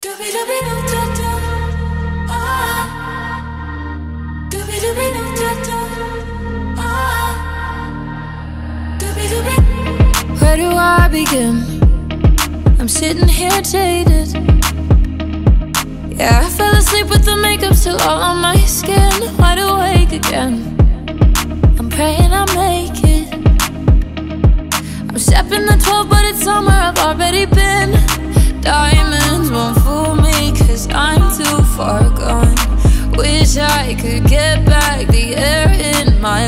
Where do I begin? I'm sitting here jaded. Yeah, I fell asleep with the makeup still all on my skin. Wide awake again. I'm praying I make it. I'm stepping the 12, but it's summer, I could get back. The air in my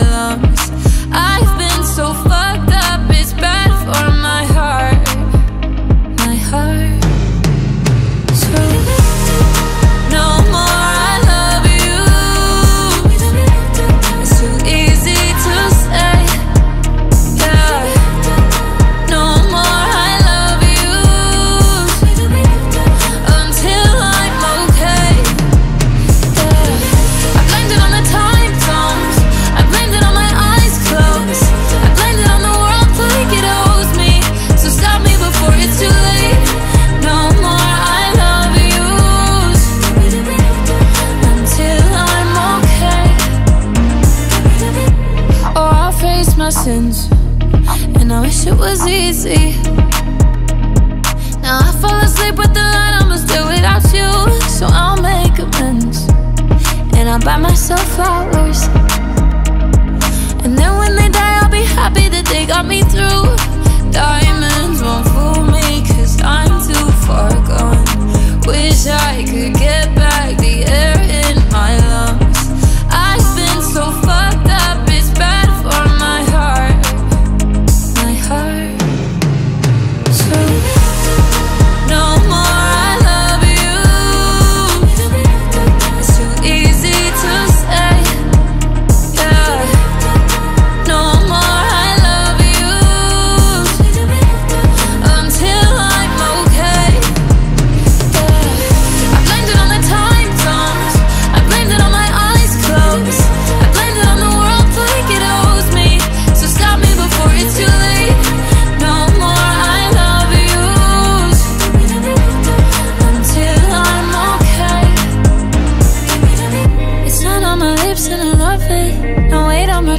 my sins. And I wish it was easy. Now I fall asleep with the light, I'ma still without you. So I'll make amends. And I'll buy myself flowers. And then when they die, I'll be happy that they got me through. Diamonds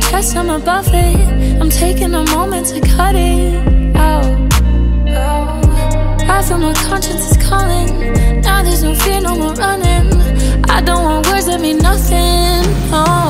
guess I'm above it. I'm taking a moment to cut it out. Oh, I feel my conscience is calling. Now there's no fear, no more running. I don't want words that mean nothing, no.